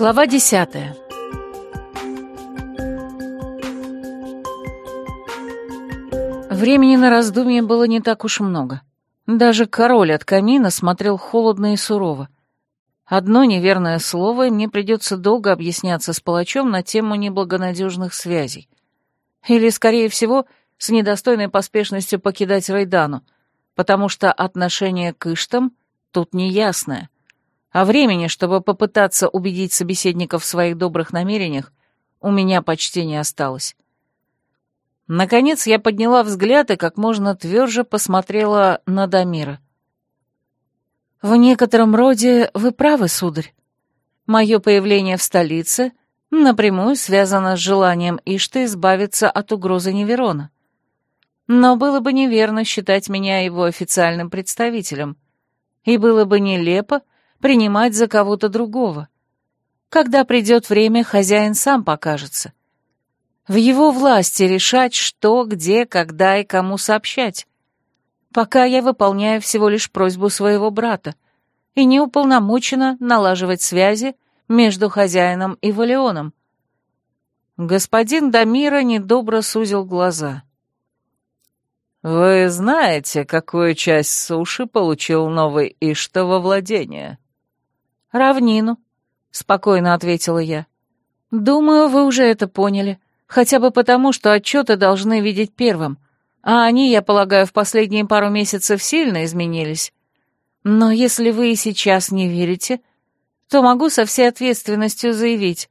Глава десятая Времени на раздумье было не так уж много. Даже король от камина смотрел холодно и сурово. Одно неверное слово, и мне придется долго объясняться с палачом на тему неблагонадежных связей. Или, скорее всего, с недостойной поспешностью покидать Райдану, потому что отношение к Иштам тут неясное. А времени, чтобы попытаться убедить собеседников в своих добрых намерениях, у меня почти не осталось. Наконец я подняла взгляд и как можно тверже посмотрела на Дамира. «В некотором роде вы правы, сударь. Мое появление в столице напрямую связано с желанием Ишты избавиться от угрозы Неверона. Но было бы неверно считать меня его официальным представителем, и было бы нелепо принимать за кого-то другого. Когда придет время, хозяин сам покажется. В его власти решать, что, где, когда и кому сообщать. Пока я выполняю всего лишь просьбу своего брата и не уполномочена налаживать связи между хозяином и Валионом. Господин Дамира недобро сузил глаза. «Вы знаете, какую часть суши получил новый Ишта во владение?» «Равнину», — спокойно ответила я. «Думаю, вы уже это поняли, хотя бы потому, что отчеты должны видеть первым, а они, я полагаю, в последние пару месяцев сильно изменились. Но если вы и сейчас не верите, то могу со всей ответственностью заявить.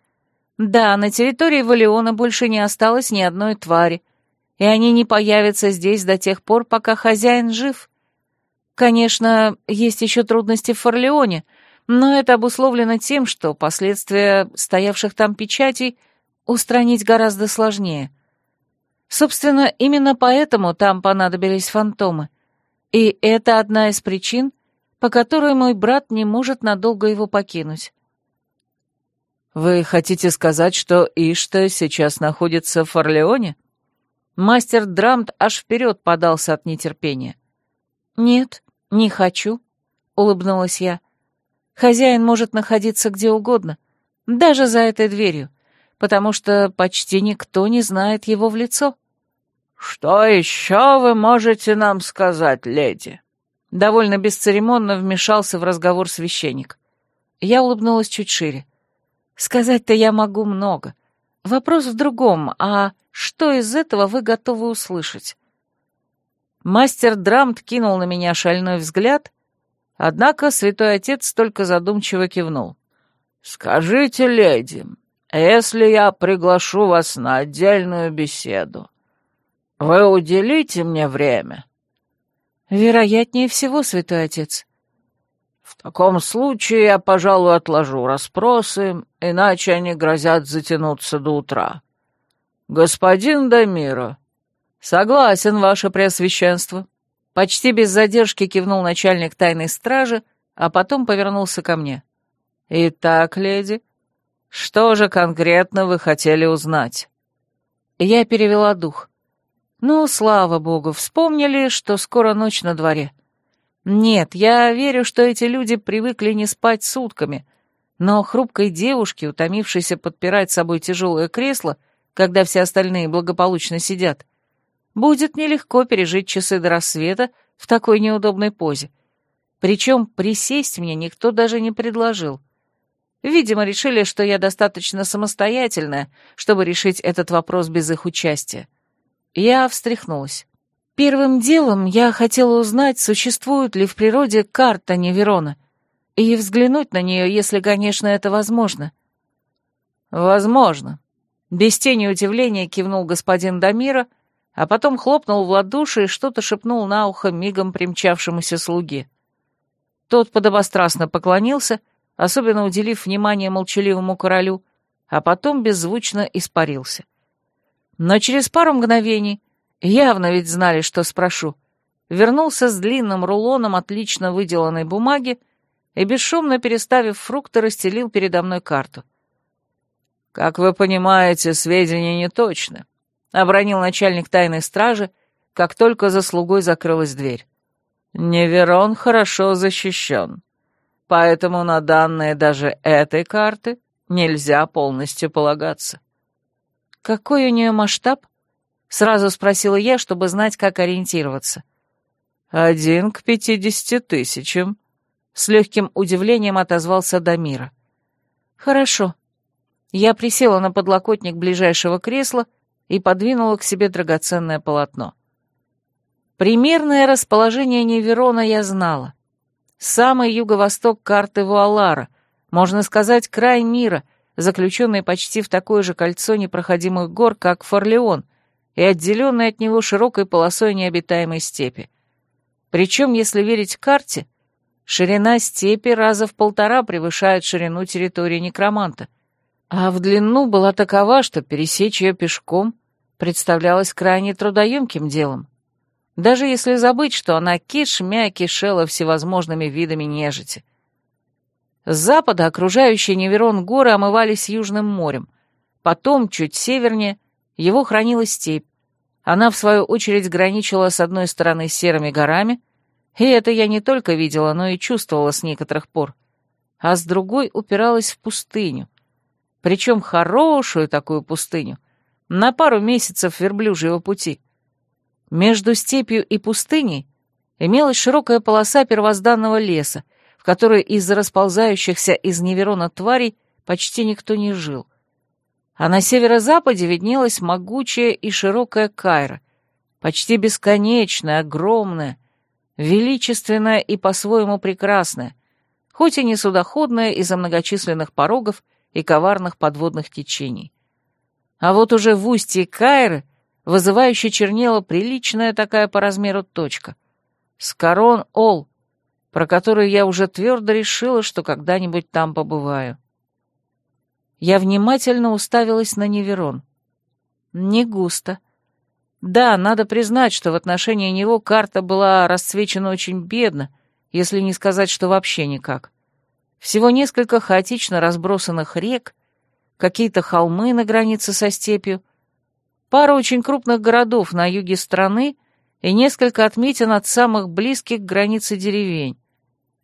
Да, на территории Валиона больше не осталось ни одной твари, и они не появятся здесь до тех пор, пока хозяин жив. Конечно, есть еще трудности в Форлеоне, но это обусловлено тем, что последствия стоявших там печатей устранить гораздо сложнее. Собственно, именно поэтому там понадобились фантомы. И это одна из причин, по которой мой брат не может надолго его покинуть. «Вы хотите сказать, что Ишта сейчас находится в Форлеоне?» Мастер Драмт аж вперед подался от нетерпения. «Нет, не хочу», — улыбнулась я. «Хозяин может находиться где угодно, даже за этой дверью, потому что почти никто не знает его в лицо». «Что еще вы можете нам сказать, леди?» Довольно бесцеремонно вмешался в разговор священник. Я улыбнулась чуть шире. «Сказать-то я могу много. Вопрос в другом, а что из этого вы готовы услышать?» Мастер Драмт кинул на меня шальной взгляд, однако святой отец только задумчиво кивнул. «Скажите, леди, если я приглашу вас на отдельную беседу, вы уделите мне время?» «Вероятнее всего, святой отец». «В таком случае я, пожалуй, отложу расспросы, иначе они грозят затянуться до утра. Господин Дамира». «Согласен, ваше преосвященство». Почти без задержки кивнул начальник тайной стражи, а потом повернулся ко мне. «Итак, леди, что же конкретно вы хотели узнать?» Я перевела дух. «Ну, слава богу, вспомнили, что скоро ночь на дворе. Нет, я верю, что эти люди привыкли не спать сутками, но хрупкой девушке, утомившейся подпирать собой тяжелое кресло, когда все остальные благополучно сидят, будет нелегко пережить часы до рассвета в такой неудобной позе. Причем присесть мне никто даже не предложил. Видимо, решили, что я достаточно самостоятельная, чтобы решить этот вопрос без их участия. Я встряхнулась. Первым делом я хотела узнать, существует ли в природе карта Неверона, и взглянуть на нее, если, конечно, это возможно. «Возможно», — без тени удивления кивнул господин Дамира, а потом хлопнул в ладоши и что-то шепнул на ухо мигом примчавшемуся слуге. Тот подобострастно поклонился, особенно уделив внимание молчаливому королю, а потом беззвучно испарился. Но через пару мгновений Явно ведь знали, что спрошу. Вернулся с длинным рулоном отлично выделанной бумаги и, бесшумно переставив фрукты, расстелил передо мной карту. «Как вы понимаете, сведения не точны», — обронил начальник тайной стражи, как только за слугой закрылась дверь. «Неверон хорошо защищен, поэтому на данные даже этой карты нельзя полностью полагаться. «Какой у нее масштаб?» — сразу спросила я, чтобы знать, как ориентироваться. «Один к пятидесяти тысячам», — с легким удивлением отозвался Дамира. «Хорошо». Я присела на подлокотник ближайшего кресла и подвинула к себе драгоценное полотно. Примерное расположение Неверона я знала. Самый юго-восток карты Вуалара, можно сказать, край мира, заключенный почти в такое же кольцо непроходимых гор, как Форлеон, и отделенный от него широкой полосой необитаемой степи. Причем, если верить карте, ширина степи раза в полтора превышает ширину территории некроманта, а в длину была такова, что пересечь ее пешком представлялось крайне трудоемким делом даже если забыть, что она кишмя кишела всевозможными видами нежити. С запада окружающие Неверон горы омывались Южным морем, потом, чуть севернее, его хранила степь. Она, в свою очередь, граничила с одной стороны серыми горами, и это я не только видела, но и чувствовала с некоторых пор, а с другой упиралась в пустыню, причем хорошую такую пустыню, на пару месяцев верблюжьего пути — между степью и пустыней имелась широкая полоса первозданного леса, в которой из-за расползающихся из Неверона тварей почти никто не жил. А на северо-западе виднелась могучая и широкая Кайра, почти бесконечная, огромная, величественная и по-своему прекрасная, хоть и не судоходная из-за многочисленных порогов и коварных подводных течений. А вот уже в устье Кайры вызывающе чернела приличная такая по размеру точка. Скорон Ол, про которую я уже твердо решила, что когда-нибудь там побываю. Я внимательно уставилась на Неверон. Не густо. Да, надо признать, что в отношении него карта была расцвечена очень бедно, если не сказать, что вообще никак. Всего несколько хаотично разбросанных рек, какие-то холмы на границе со степью, пара очень крупных городов на юге страны и несколько отметин от самых близких к границе деревень.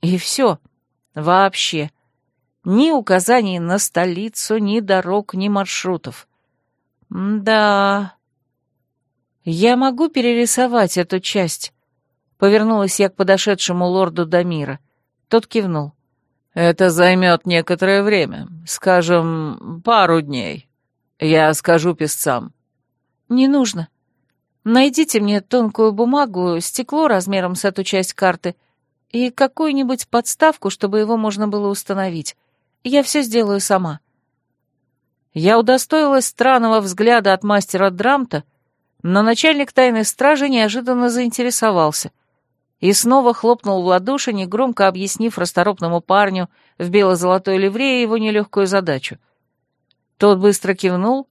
И все. Вообще. Ни указаний на столицу, ни дорог, ни маршрутов. да. Я могу перерисовать эту часть? Повернулась я к подошедшему лорду Дамира. Тот кивнул. Это займет некоторое время, скажем, пару дней. Я скажу песцам. «Не нужно. Найдите мне тонкую бумагу, стекло размером с эту часть карты и какую-нибудь подставку, чтобы его можно было установить. Я все сделаю сама». Я удостоилась странного взгляда от мастера Драмта, но начальник тайной стражи неожиданно заинтересовался и снова хлопнул в ладоши, негромко объяснив расторопному парню в бело-золотой ливрее его нелегкую задачу. Тот быстро кивнул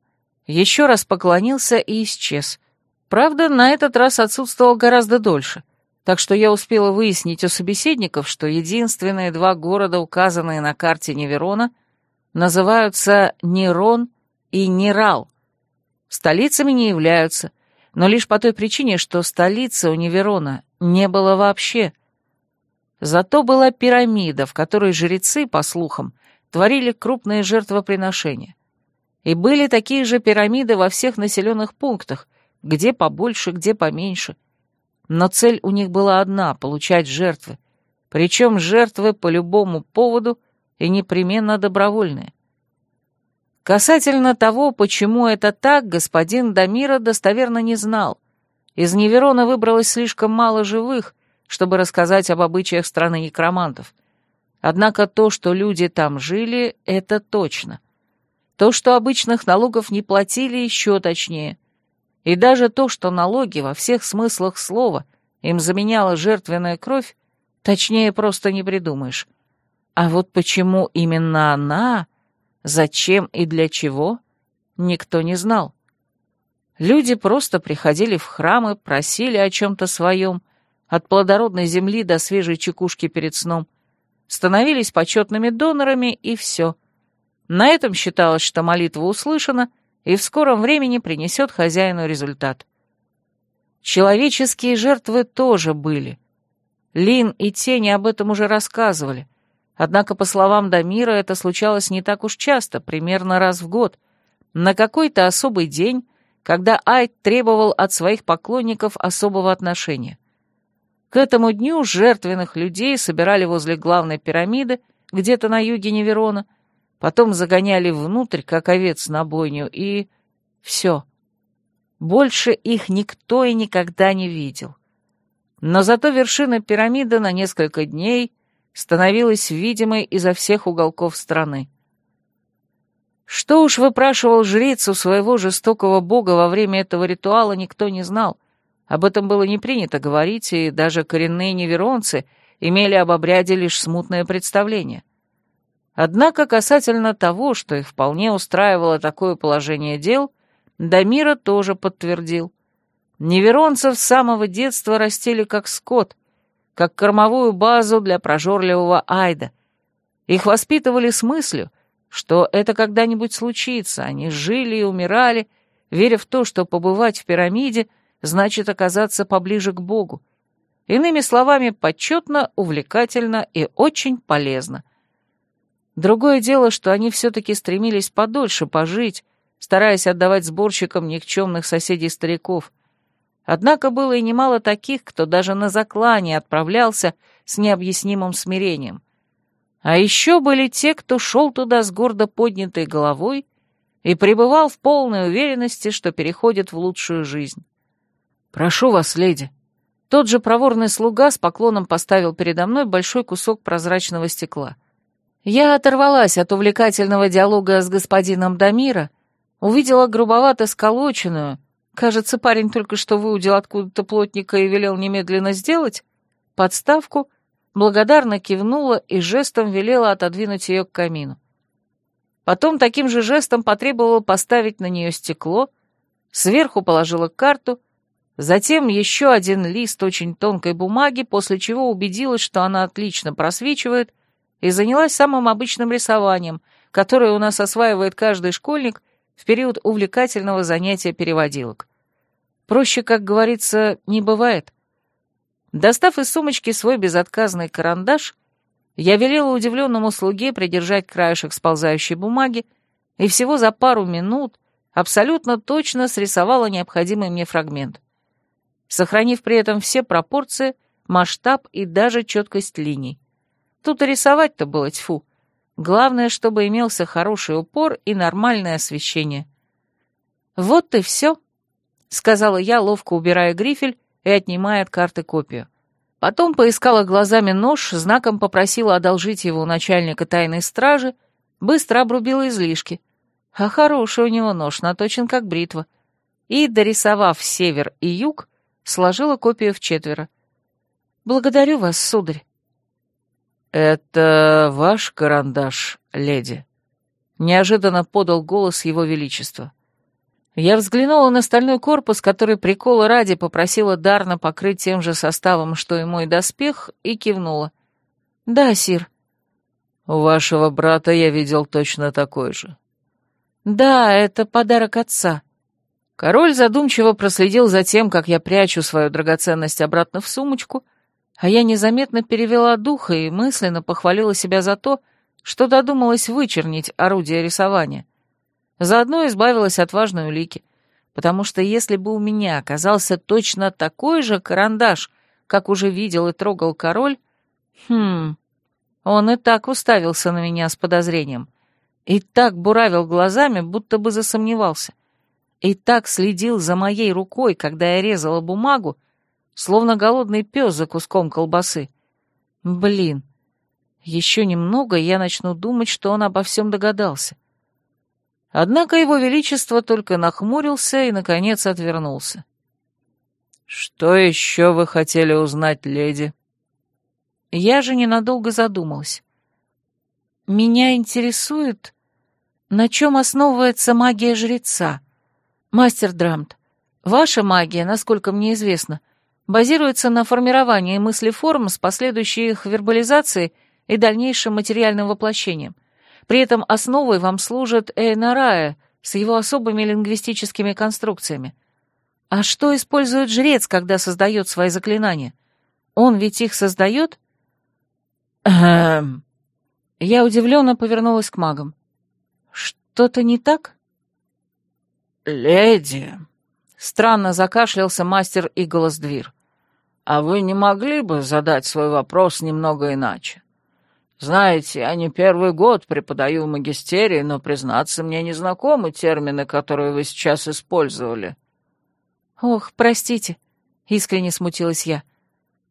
еще раз поклонился и исчез. Правда, на этот раз отсутствовал гораздо дольше, так что я успела выяснить у собеседников, что единственные два города, указанные на карте Неверона, называются Нерон и Нерал. Столицами не являются, но лишь по той причине, что столицы у Неверона не было вообще. Зато была пирамида, в которой жрецы, по слухам, творили крупные жертвоприношения. И были такие же пирамиды во всех населенных пунктах, где побольше, где поменьше. Но цель у них была одна — получать жертвы. Причем жертвы по любому поводу и непременно добровольные. Касательно того, почему это так, господин Дамира достоверно не знал. Из Неверона выбралось слишком мало живых, чтобы рассказать об обычаях страны некромантов. Однако то, что люди там жили, это точно. То, что обычных налогов не платили, еще точнее. И даже то, что налоги во всех смыслах слова им заменяла жертвенная кровь, точнее просто не придумаешь. А вот почему именно она, зачем и для чего, никто не знал. Люди просто приходили в храмы, просили о чем-то своем, от плодородной земли до свежей чекушки перед сном, становились почетными донорами и все — на этом считалось, что молитва услышана и в скором времени принесет хозяину результат. Человеческие жертвы тоже были. Лин и Тени об этом уже рассказывали. Однако, по словам Дамира, это случалось не так уж часто, примерно раз в год, на какой-то особый день, когда Айд требовал от своих поклонников особого отношения. К этому дню жертвенных людей собирали возле главной пирамиды, где-то на юге Неверона, потом загоняли внутрь, как овец на бойню, и... все. Больше их никто и никогда не видел. Но зато вершина пирамиды на несколько дней становилась видимой изо всех уголков страны. Что уж выпрашивал жрец у своего жестокого бога во время этого ритуала, никто не знал. Об этом было не принято говорить, и даже коренные неверонцы имели об обряде лишь смутное представление. Однако касательно того, что их вполне устраивало такое положение дел, Дамира тоже подтвердил. Неверонцев с самого детства растили как скот, как кормовую базу для прожорливого Айда. Их воспитывали с мыслью, что это когда-нибудь случится, они жили и умирали, веря в то, что побывать в пирамиде значит оказаться поближе к Богу. Иными словами, почетно, увлекательно и очень полезно. Другое дело, что они все-таки стремились подольше пожить, стараясь отдавать сборщикам никчемных соседей-стариков. Однако было и немало таких, кто даже на заклание отправлялся с необъяснимым смирением. А еще были те, кто шел туда с гордо поднятой головой и пребывал в полной уверенности, что переходит в лучшую жизнь. «Прошу вас, леди». Тот же проворный слуга с поклоном поставил передо мной большой кусок прозрачного стекла. Я оторвалась от увлекательного диалога с господином Дамира увидела грубовато сколоченную, кажется, парень только что выудил откуда-то плотника и велел немедленно сделать, подставку, благодарно кивнула и жестом велела отодвинуть ее к камину. Потом таким же жестом потребовала поставить на нее стекло, сверху положила карту, затем еще один лист очень тонкой бумаги, после чего убедилась, что она отлично просвечивает, и занялась самым обычным рисованием, которое у нас осваивает каждый школьник — в период увлекательного занятия переводилок. Проще, как говорится, не бывает. Достав из сумочки свой безотказный карандаш, я велела удивленному слуге придержать краешек сползающей бумаги и всего за пару минут абсолютно точно срисовала необходимый мне фрагмент, сохранив при этом все пропорции, масштаб и даже четкость линий. Тут и рисовать-то было тьфу, Главное, чтобы имелся хороший упор и нормальное освещение. «Вот и все», — сказала я, ловко убирая грифель и отнимая от карты копию. Потом поискала глазами нож, знаком попросила одолжить его у начальника тайной стражи, быстро обрубила излишки. А хороший у него нож, наточен как бритва. И, дорисовав север и юг, сложила копию в четверо. «Благодарю вас, сударь». «Это ваш карандаш, леди?» Неожиданно подал голос его величества. Я взглянула на стальной корпус, который прикола ради попросила Дарна покрыть тем же составом, что и мой доспех, и кивнула. «Да, сир». «У вашего брата я видел точно такой же». «Да, это подарок отца». Король задумчиво проследил за тем, как я прячу свою драгоценность обратно в сумочку, а я незаметно перевела дух и мысленно похвалила себя за то, что додумалась вычернить орудие рисования. Заодно избавилась от важной улики, потому что если бы у меня оказался точно такой же карандаш, как уже видел и трогал король, хм, он и так уставился на меня с подозрением, и так буравил глазами, будто бы засомневался, и так следил за моей рукой, когда я резала бумагу, словно голодный пес за куском колбасы. Блин, еще немного, я начну думать, что он обо всем догадался. Однако его величество только нахмурился и, наконец, отвернулся. «Что еще вы хотели узнать, леди?» Я же ненадолго задумалась. «Меня интересует, на чем основывается магия жреца. Мастер Драмт, ваша магия, насколько мне известно, — базируется на формировании мыслеформ с последующей их вербализацией и дальнейшим материальным воплощением. При этом основой вам служит Эйнарая с его особыми лингвистическими конструкциями. А что использует жрец, когда создает свои заклинания? Он ведь их создает? Эм. Я удивленно повернулась к магам. «Что-то не так?» «Леди!» — странно закашлялся мастер и голос Двир. «А вы не могли бы задать свой вопрос немного иначе? Знаете, я не первый год преподаю в магистерии, но, признаться, мне не знакомы термины, которые вы сейчас использовали». «Ох, простите», — искренне смутилась я.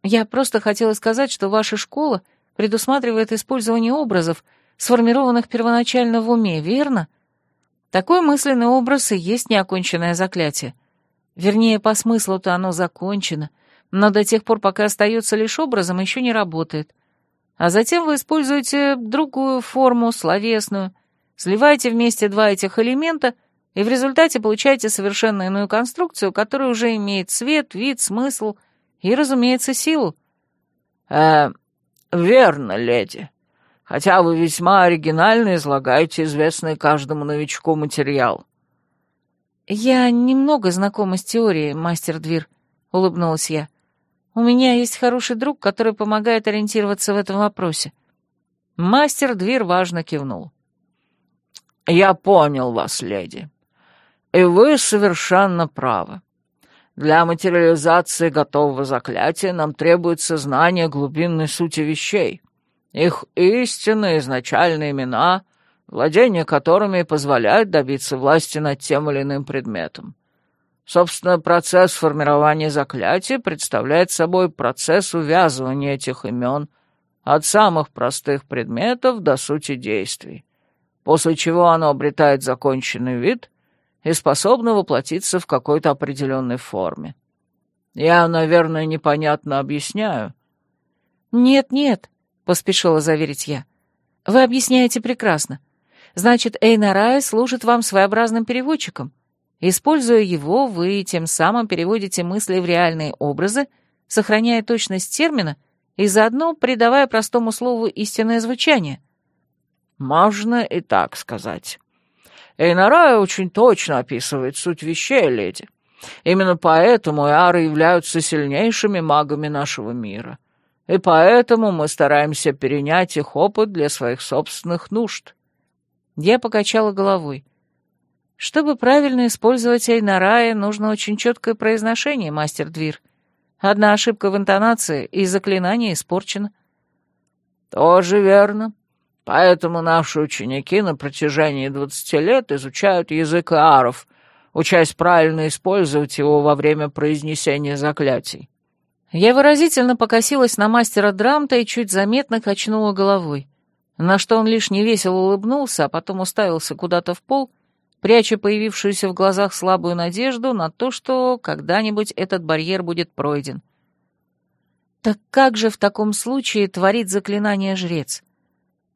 «Я просто хотела сказать, что ваша школа предусматривает использование образов, сформированных первоначально в уме, верно? Такой мысленный образ и есть неоконченное заклятие. Вернее, по смыслу-то оно закончено, но до тех пор, пока остается лишь образом, еще не работает. А затем вы используете другую форму, словесную, сливаете вместе два этих элемента — и в результате получаете совершенно иную конструкцию, которая уже имеет цвет, вид, смысл и, разумеется, силу. Э, верно, леди. Хотя вы весьма оригинально излагаете известный каждому новичку материал. Я немного знакома с теорией, мастер Двир, улыбнулась я. У меня есть хороший друг, который помогает ориентироваться в этом вопросе. Мастер Двир важно кивнул. «Я понял вас, леди. И вы совершенно правы. Для материализации готового заклятия нам требуется знание глубинной сути вещей, их истинные изначальные имена, владение которыми позволяет добиться власти над тем или иным предметом. Собственно, процесс формирования заклятия представляет собой процесс увязывания этих имен от самых простых предметов до сути действий, после чего оно обретает законченный вид и способна воплотиться в какой-то определенной форме. Я, наверное, непонятно объясняю. «Нет-нет», — поспешила заверить я. «Вы объясняете прекрасно. Значит, Эйнарай служит вам своеобразным переводчиком. Используя его, вы тем самым переводите мысли в реальные образы, сохраняя точность термина и заодно придавая простому слову истинное звучание». «Можно и так сказать», Эйнарая очень точно описывает суть вещей, леди. Именно поэтому Иары являются сильнейшими магами нашего мира. И поэтому мы стараемся перенять их опыт для своих собственных нужд». Я покачала головой. Чтобы правильно использовать Эйнарая, нужно очень четкое произношение, мастер Двир. Одна ошибка в интонации, и заклинание испорчено. «Тоже верно», Поэтому наши ученики на протяжении двадцати лет изучают язык ааров, учась правильно использовать его во время произнесения заклятий. Я выразительно покосилась на мастера Драмта и чуть заметно качнула головой, на что он лишь невесело улыбнулся, а потом уставился куда-то в пол, пряча появившуюся в глазах слабую надежду на то, что когда-нибудь этот барьер будет пройден. Так как же в таком случае творит заклинание жрец?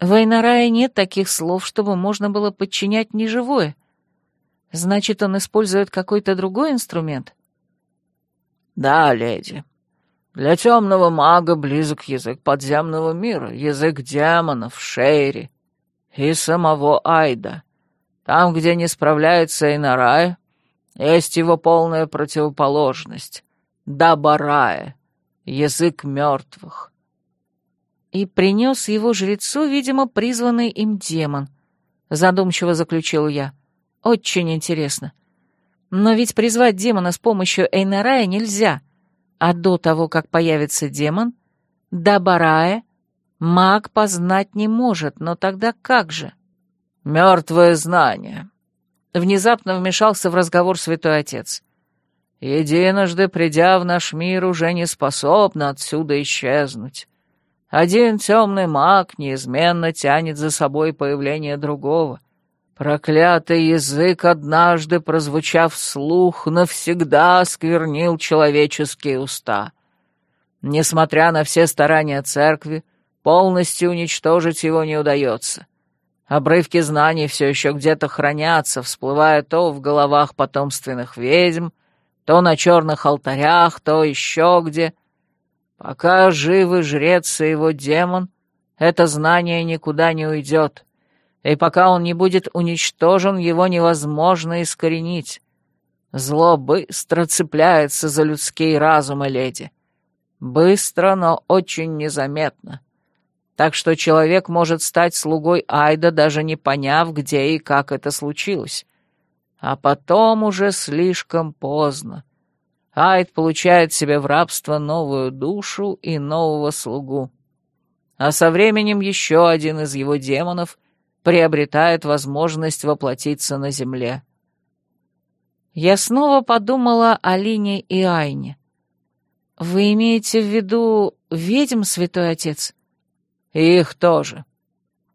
В Эйнарае нет таких слов, чтобы можно было подчинять неживое. Значит, он использует какой-то другой инструмент? Да, леди. Для темного мага близок язык подземного мира, язык демонов, Шейри и самого Айда. Там, где не справляется Эйнарая, есть его полная противоположность — Дабарая, язык мертвых и принес его жрецу, видимо, призванный им демон. Задумчиво заключил я. Очень интересно. Но ведь призвать демона с помощью Эйнарая нельзя. А до того, как появится демон, Дабарая маг познать не может, но тогда как же? Мертвое знание. Внезапно вмешался в разговор святой отец. Единожды, придя в наш мир, уже не способна отсюда исчезнуть. Один темный маг неизменно тянет за собой появление другого. Проклятый язык, однажды прозвучав вслух, навсегда осквернил человеческие уста. Несмотря на все старания церкви, полностью уничтожить его не удается. Обрывки знаний все еще где-то хранятся, всплывая то в головах потомственных ведьм, то на черных алтарях, то еще где — Пока живы жрец и его демон, это знание никуда не уйдет, и пока он не будет уничтожен, его невозможно искоренить. Зло быстро цепляется за людские разумы, леди. Быстро, но очень незаметно. Так что человек может стать слугой Айда, даже не поняв, где и как это случилось. А потом уже слишком поздно. Айд получает себе в рабство новую душу и нового слугу. А со временем еще один из его демонов приобретает возможность воплотиться на земле. Я снова подумала о Лине и Айне. Вы имеете в виду ведьм, святой отец? Их тоже.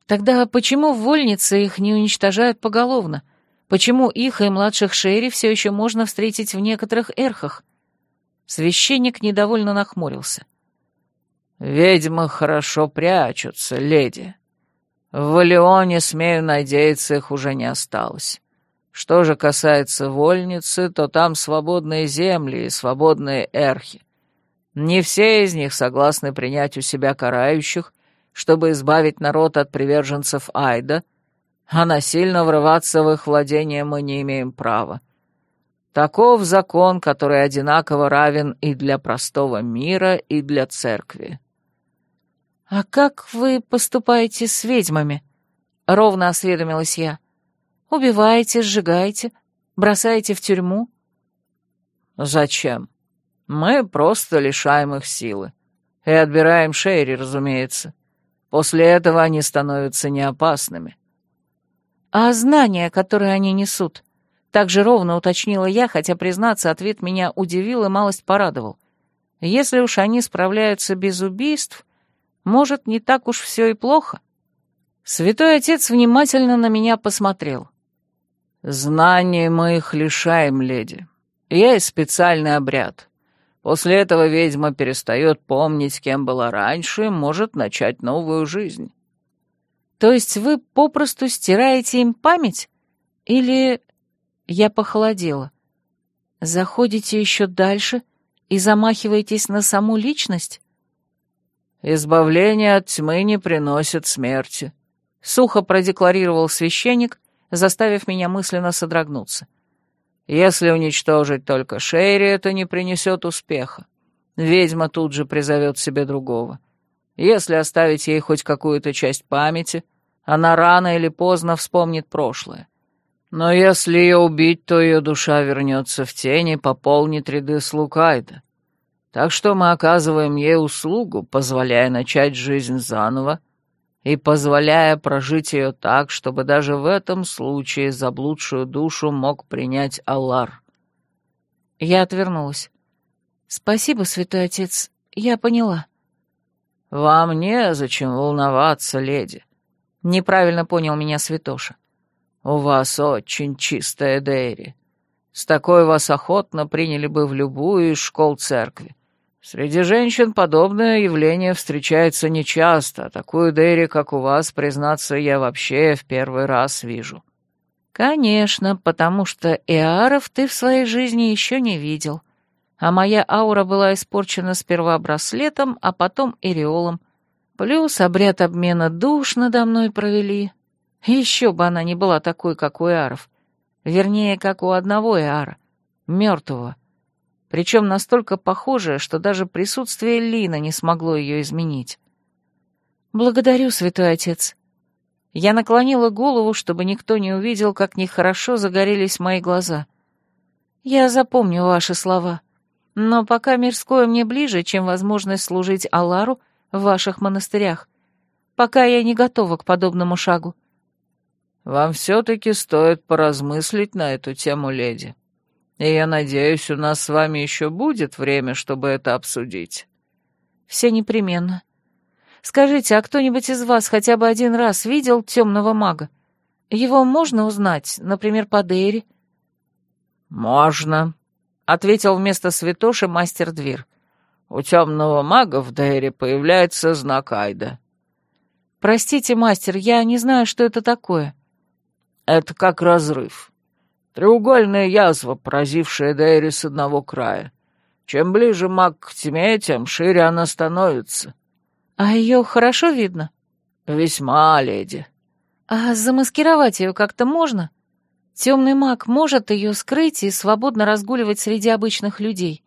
Тогда почему в вольнице их не уничтожают поголовно? Почему их и младших Шерри все еще можно встретить в некоторых эрхах? Священник недовольно нахмурился. «Ведьмы хорошо прячутся, леди. В Валионе, смею надеяться, их уже не осталось. Что же касается вольницы, то там свободные земли и свободные эрхи. Не все из них согласны принять у себя карающих, чтобы избавить народ от приверженцев Айда, а насильно врываться в их владение мы не имеем права. Таков закон, который одинаково равен и для простого мира, и для церкви. «А как вы поступаете с ведьмами?» — ровно осведомилась я. «Убиваете, сжигаете, бросаете в тюрьму?» «Зачем? Мы просто лишаем их силы. И отбираем Шейри, разумеется. После этого они становятся неопасными». «А знания, которые они несут?» Так же ровно уточнила я, хотя, признаться, ответ меня удивил и малость порадовал. Если уж они справляются без убийств, может, не так уж все и плохо? Святой Отец внимательно на меня посмотрел. «Знаний мы их лишаем, леди. Есть специальный обряд. После этого ведьма перестает помнить, кем была раньше, и может начать новую жизнь». «То есть вы попросту стираете им память? Или я похолодела. Заходите еще дальше и замахиваетесь на саму личность? «Избавление от тьмы не приносит смерти», — сухо продекларировал священник, заставив меня мысленно содрогнуться. «Если уничтожить только Шейри, это не принесет успеха. Ведьма тут же призовет себе другого. Если оставить ей хоть какую-то часть памяти, она рано или поздно вспомнит прошлое. Но если ее убить, то ее душа вернется в тень и пополнит ряды слуг Айда. Так что мы оказываем ей услугу, позволяя начать жизнь заново и позволяя прожить ее так, чтобы даже в этом случае заблудшую душу мог принять Аллар. Я отвернулась. «Спасибо, святой отец, я поняла». «Вам незачем волноваться, леди», — неправильно понял меня святоша. «У вас очень чистая Дейри. С такой вас охотно приняли бы в любую из школ церкви. Среди женщин подобное явление встречается нечасто, а такую Дейри, как у вас, признаться, я вообще в первый раз вижу». «Конечно, потому что Эаров ты в своей жизни еще не видел, а моя аура была испорчена сперва браслетом, а потом эриолом. Плюс обряд обмена душ надо мной провели, еще бы она не была такой, как у Иаров. Вернее, как у одного Иара, мертвого. Причем настолько похожая, что даже присутствие Лина не смогло ее изменить. «Благодарю, святой отец». Я наклонила голову, чтобы никто не увидел, как нехорошо загорелись мои глаза. «Я запомню ваши слова, но пока мирское мне ближе, чем возможность служить Аллару в ваших монастырях. Пока я не готова к подобному шагу. Вам все-таки стоит поразмыслить на эту тему, леди. И я надеюсь, у нас с вами еще будет время, чтобы это обсудить. Все непременно. Скажите, а кто-нибудь из вас хотя бы один раз видел темного мага? Его можно узнать, например, по Дейре? Можно, ответил вместо святоши мастер Двир. У темного мага в Дейре появляется знак Айда. Простите, мастер, я не знаю, что это такое. Это как разрыв. Треугольная язва, поразившая Дейри с одного края. Чем ближе маг к тьме, тем шире она становится. А ее хорошо видно? Весьма, леди. А замаскировать ее как-то можно? Темный маг может ее скрыть и свободно разгуливать среди обычных людей.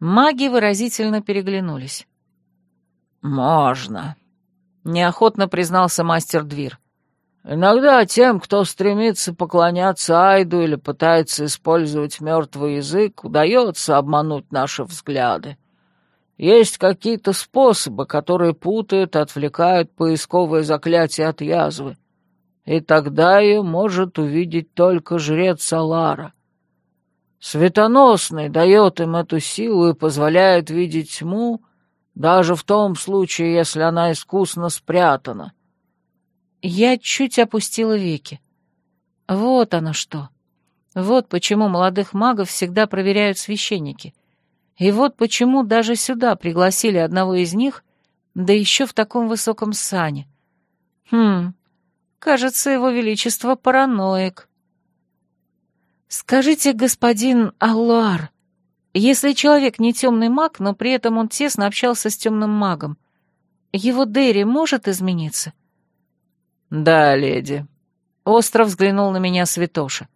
Маги выразительно переглянулись. «Можно. неохотно признался мастер Двир. Иногда тем, кто стремится поклоняться Айду или пытается использовать мертвый язык, удается обмануть наши взгляды. Есть какие-то способы, которые путают, отвлекают поисковое заклятие от язвы. И тогда ее может увидеть только жрец Алара. Светоносный дает им эту силу и позволяет видеть тьму, даже в том случае, если она искусно спрятана. Я чуть опустила веки. Вот оно что. Вот почему молодых магов всегда проверяют священники. И вот почему даже сюда пригласили одного из них, да еще в таком высоком сане. Хм, кажется, его величество параноик. Скажите, господин Аллуар, если человек не темный маг, но при этом он тесно общался с темным магом, его Дерри может измениться? — «Да, леди». Остро взглянул на меня Святоша.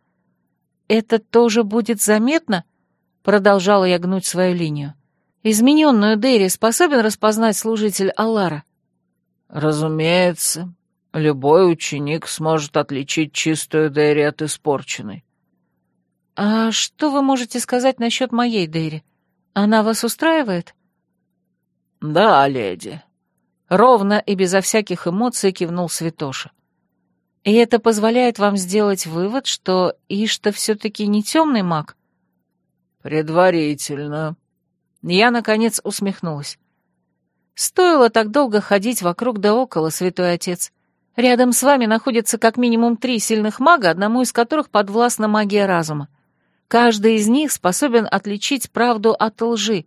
«Это тоже будет заметно?» Продолжала я гнуть свою линию. «Измененную Дерри способен распознать служитель Аллара?» «Разумеется. Любой ученик сможет отличить чистую Дерри от испорченной». «А что вы можете сказать насчет моей Дерри? Она вас устраивает?» «Да, леди. Ровно и безо всяких эмоций кивнул Святоша. И это позволяет вам сделать вывод, что Ишта все-таки не темный маг? Предварительно. Я, наконец, усмехнулась. Стоило так долго ходить вокруг да около, святой отец. Рядом с вами находится как минимум три сильных мага, одному из которых подвластна магия разума. Каждый из них способен отличить правду от лжи.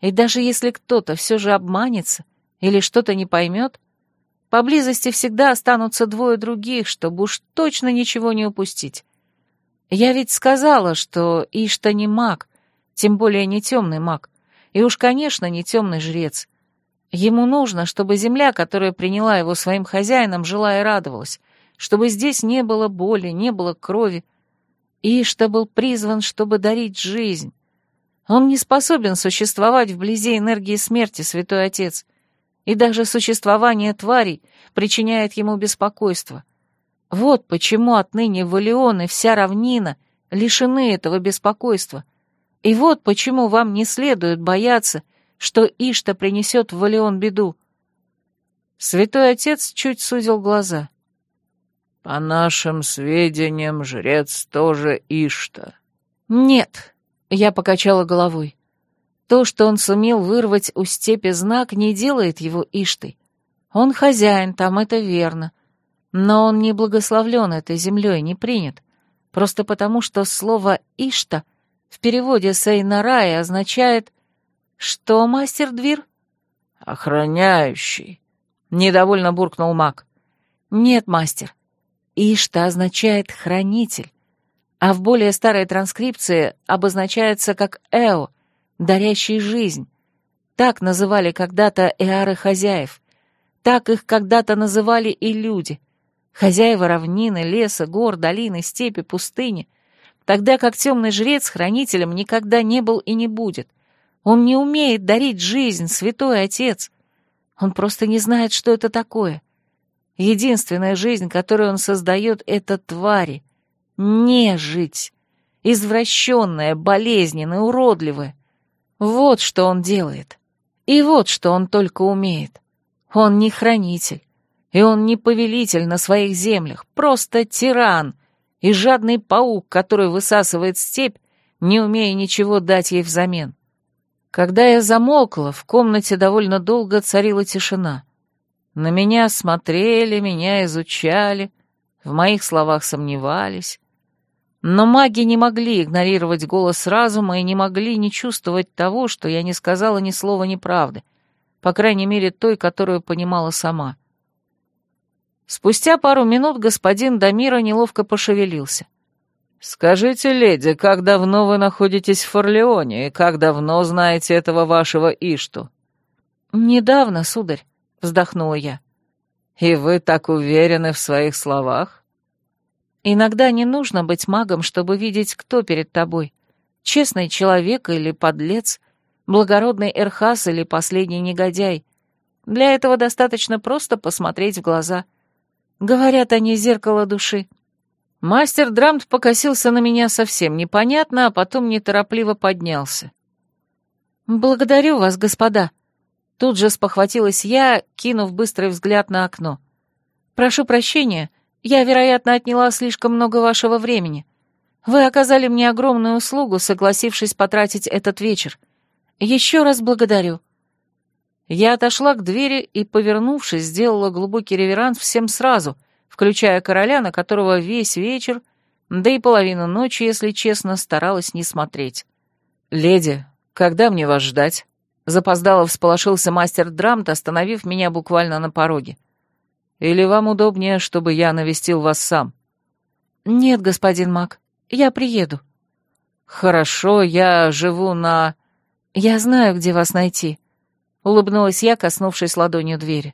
И даже если кто-то все же обманется, или что-то не поймет, поблизости всегда останутся двое других, чтобы уж точно ничего не упустить. Я ведь сказала, что Ишта не маг, тем более не темный маг, и уж, конечно, не темный жрец. Ему нужно, чтобы земля, которая приняла его своим хозяином, жила и радовалась, чтобы здесь не было боли, не было крови. Ишта был призван, чтобы дарить жизнь. Он не способен существовать вблизи энергии смерти, святой отец и даже существование тварей причиняет ему беспокойство. Вот почему отныне Валион и вся равнина лишены этого беспокойства. И вот почему вам не следует бояться, что Ишта принесет в Валион беду. Святой отец чуть сузил глаза. «По нашим сведениям, жрец тоже Ишта». «Нет», — я покачала головой. То, что он сумел вырвать у степи знак, не делает его Иштой. Он хозяин там, это верно. Но он не благословлен этой землей, не принят. Просто потому, что слово «ишта» в переводе с Эйнарая означает «что, мастер Двир?» «Охраняющий», — недовольно буркнул маг. «Нет, мастер. Ишта означает «хранитель», а в более старой транскрипции обозначается как «эо», дарящий жизнь. Так называли когда-то эары хозяев. Так их когда-то называли и люди. Хозяева равнины, леса, гор, долины, степи, пустыни. Тогда как темный жрец хранителем никогда не был и не будет. Он не умеет дарить жизнь, святой отец. Он просто не знает, что это такое. Единственная жизнь, которую он создает, — это твари. Не жить. Извращенная, болезненная, уродливая. Вот что он делает. И вот что он только умеет. Он не хранитель, и он не повелитель на своих землях, просто тиран и жадный паук, который высасывает степь, не умея ничего дать ей взамен. Когда я замолкла, в комнате довольно долго царила тишина. На меня смотрели, меня изучали, в моих словах сомневались. Но маги не могли игнорировать голос разума и не могли не чувствовать того, что я не сказала ни слова неправды, по крайней мере той, которую понимала сама. Спустя пару минут господин Дамира неловко пошевелился. «Скажите, леди, как давно вы находитесь в Форлеоне и как давно знаете этого вашего Ишту?» «Недавно, сударь», — вздохнула я. «И вы так уверены в своих словах?» Иногда не нужно быть магом, чтобы видеть, кто перед тобой. Честный человек или подлец, благородный эрхас или последний негодяй. Для этого достаточно просто посмотреть в глаза. Говорят они зеркало души. Мастер Драмт покосился на меня совсем непонятно, а потом неторопливо поднялся. «Благодарю вас, господа». Тут же спохватилась я, кинув быстрый взгляд на окно. «Прошу прощения, я, вероятно, отняла слишком много вашего времени. Вы оказали мне огромную услугу, согласившись потратить этот вечер. Еще раз благодарю». Я отошла к двери и, повернувшись, сделала глубокий реверанс всем сразу, включая короля, на которого весь вечер, да и половину ночи, если честно, старалась не смотреть. «Леди, когда мне вас ждать?» Запоздало всполошился мастер Драмт, остановив меня буквально на пороге. «Или вам удобнее, чтобы я навестил вас сам?» «Нет, господин Мак, я приеду». «Хорошо, я живу на...» «Я знаю, где вас найти», — улыбнулась я, коснувшись ладонью двери.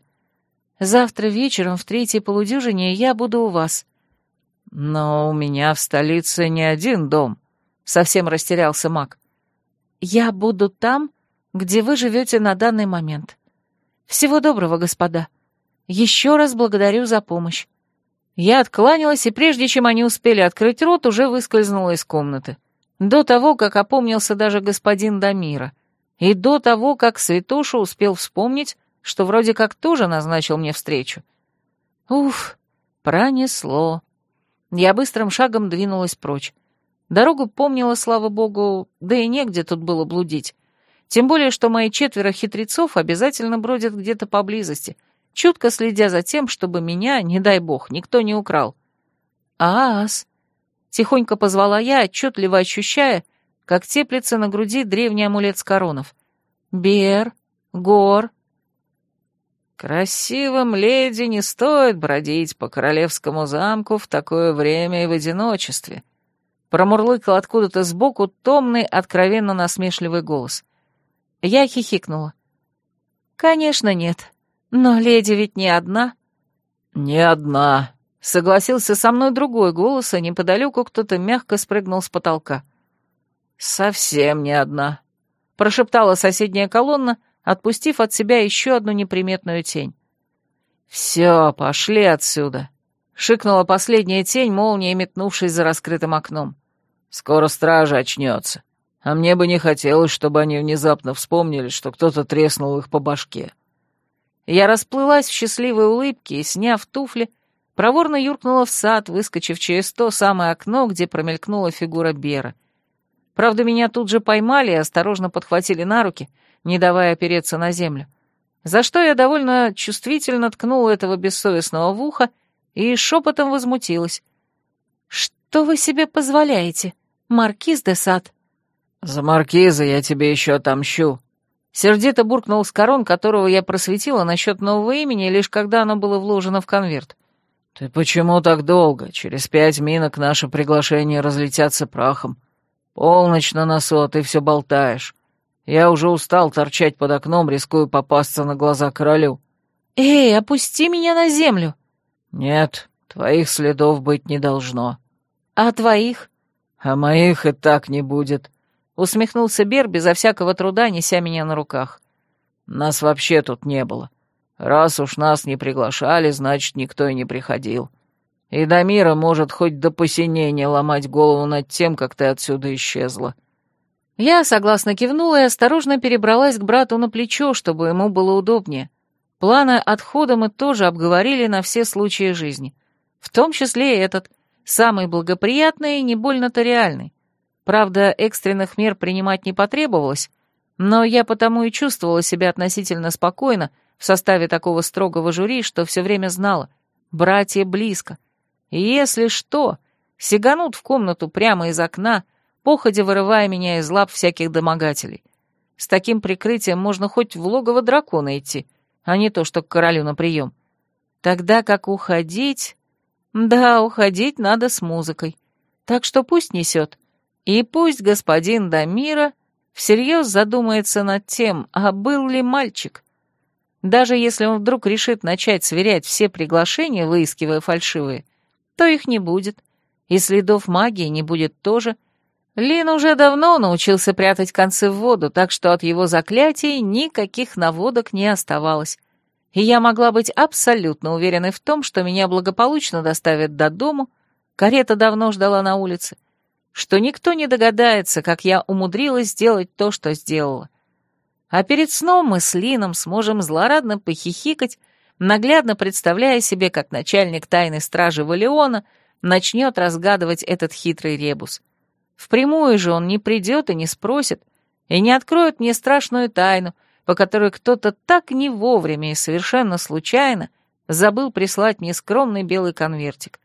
«Завтра вечером в третьей полудюжине я буду у вас». «Но у меня в столице не один дом», — совсем растерялся маг. «Я буду там, где вы живете на данный момент. Всего доброго, господа. Еще раз благодарю за помощь». Я откланялась, и прежде чем они успели открыть рот, уже выскользнула из комнаты. До того, как опомнился даже господин Дамира — и до того, как Святоша успел вспомнить, что вроде как тоже назначил мне встречу. Уф, пронесло. Я быстрым шагом двинулась прочь. Дорогу помнила, слава богу, да и негде тут было блудить. Тем более, что мои четверо хитрецов обязательно бродят где-то поблизости, чутко следя за тем, чтобы меня, не дай бог, никто не украл. «Аас!» — тихонько позвала я, отчетливо ощущая, как теплится на груди древний амулет с коронов. «Бер, Гор». «Красивым леди не стоит бродить по королевскому замку в такое время и в одиночестве», промурлыкал откуда-то сбоку томный, откровенно насмешливый голос. Я хихикнула. «Конечно нет, но леди ведь не одна». «Не одна», — согласился со мной другой голос, а неподалеку кто-то мягко спрыгнул с потолка. «Совсем не одна», — прошептала соседняя колонна, отпустив от себя еще одну неприметную тень. «Все, пошли отсюда», — шикнула последняя тень, молнией метнувшись за раскрытым окном. «Скоро стража очнется, а мне бы не хотелось, чтобы они внезапно вспомнили, что кто-то треснул их по башке». Я расплылась в счастливой улыбке и, сняв туфли, проворно юркнула в сад, выскочив через то самое окно, где промелькнула фигура Бера — Правда, меня тут же поймали и осторожно подхватили на руки, не давая опереться на землю. За что я довольно чувствительно ткнула этого бессовестного в ухо и шепотом возмутилась. «Что вы себе позволяете, маркиз де Сад?» «За маркиза я тебе еще отомщу», Сердито буркнул с корон, которого я просветила насчет нового имени, лишь когда оно было вложено в конверт. «Ты почему так долго? Через пять минок наше приглашение разлетятся прахом. «Полночь на носу, а ты все болтаешь. Я уже устал торчать под окном, рискую попасться на глаза королю». «Эй, опусти меня на землю!» «Нет, твоих следов быть не должно». «А твоих?» «А моих и так не будет», — усмехнулся Бер безо всякого труда, неся меня на руках. «Нас вообще тут не было. Раз уж нас не приглашали, значит, никто и не приходил. И до мира может хоть до посинения ломать голову над тем, как ты отсюда исчезла». Я согласно кивнула и осторожно перебралась к брату на плечо, чтобы ему было удобнее. Планы отхода мы тоже обговорили на все случаи жизни. В том числе и этот, самый благоприятный и не больно-то реальный. Правда, экстренных мер принимать не потребовалось, но я потому и чувствовала себя относительно спокойно в составе такого строгого жюри, что все время знала. Братья близко — если что, сиганут в комнату прямо из окна, походя вырывая меня из лап всяких домогателей. С таким прикрытием можно хоть в логово дракона идти, а не то, что к королю на прием. Тогда как уходить... Да, уходить надо с музыкой. Так что пусть несет. И пусть господин Дамира всерьез задумается над тем, а был ли мальчик. Даже если он вдруг решит начать сверять все приглашения, выискивая фальшивые, то их не будет, и следов магии не будет тоже. Лин уже давно научился прятать концы в воду, так что от его заклятий никаких наводок не оставалось. и я могла быть абсолютно уверенной в том, что меня благополучно доставят до дому, карета давно ждала на улице, что никто не догадается, как я умудрилась сделать то, что сделала. А перед сном мы с Лином сможем злорадно похихикать, наглядно представляя себе, как начальник тайной стражи Валиона начнет разгадывать этот хитрый ребус. Впрямую же он не придет и не спросит, и не откроет мне страшную тайну, по которой кто-то так не вовремя и совершенно случайно забыл прислать мне скромный белый конвертик.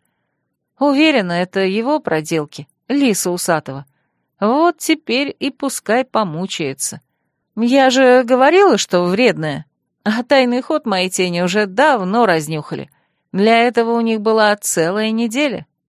Уверена, это его проделки, лиса усатого. Вот теперь и пускай помучается. Я же говорила, что вредная, а тайный ход моей тени уже давно разнюхали. Для этого у них была целая неделя.